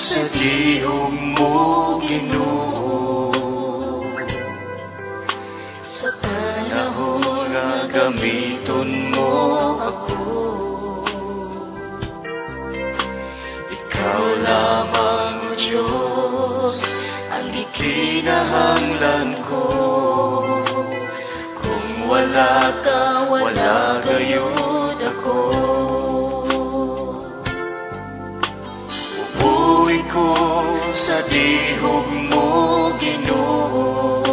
sa tiyog mo ginoo Sa panahon na gamiton mo ako Ikaw lamang Diyos ang ikinahanglan ko. Kung wala ka sa dihog mo, Ginoo.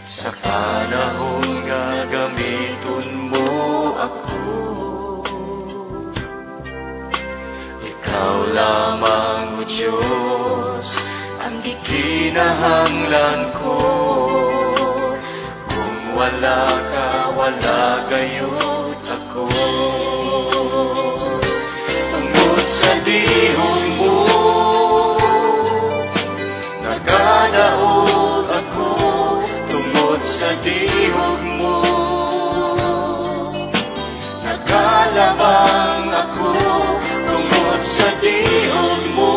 Sa panahon nga gamiton mo ako. Ikaw lamang, O Diyos, ang ikinahanglan ko. Kung wala ka, wala gayud ako. Tungod sa dihog sa dihog mo. Nagalabang ako Tungod sa dihog mo.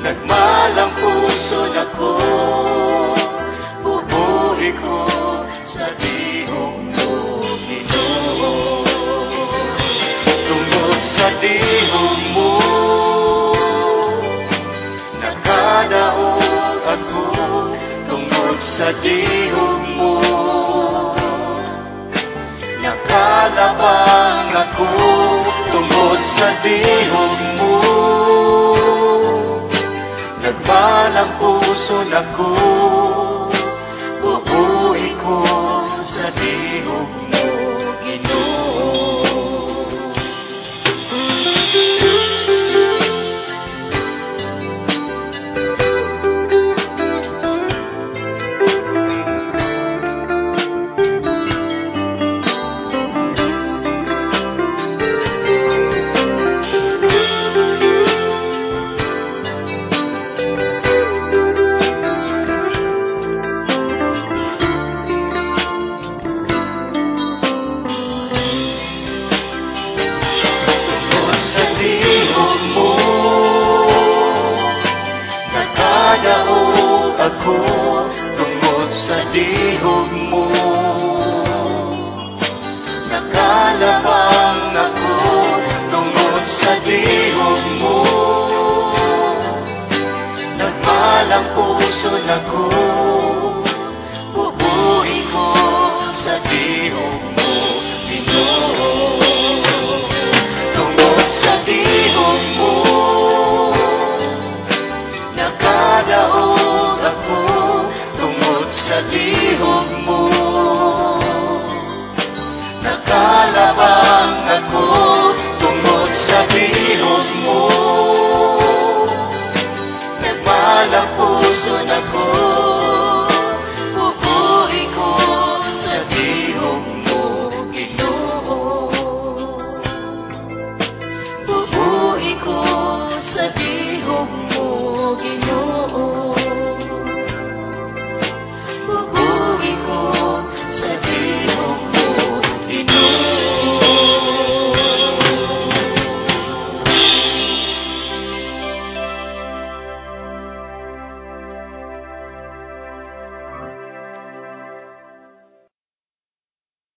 Nagmalang puso ako. Bubuhi ko sa dihog mo Ginoo Tungod sa dihog mo sa dihog mo. Nakalabang ako Tungod sa dihog mo. Nagbalang puso ako Bubuhi dihog mo Nakalabang ako Tungod sa dihog mo. Nagmalang puso na ko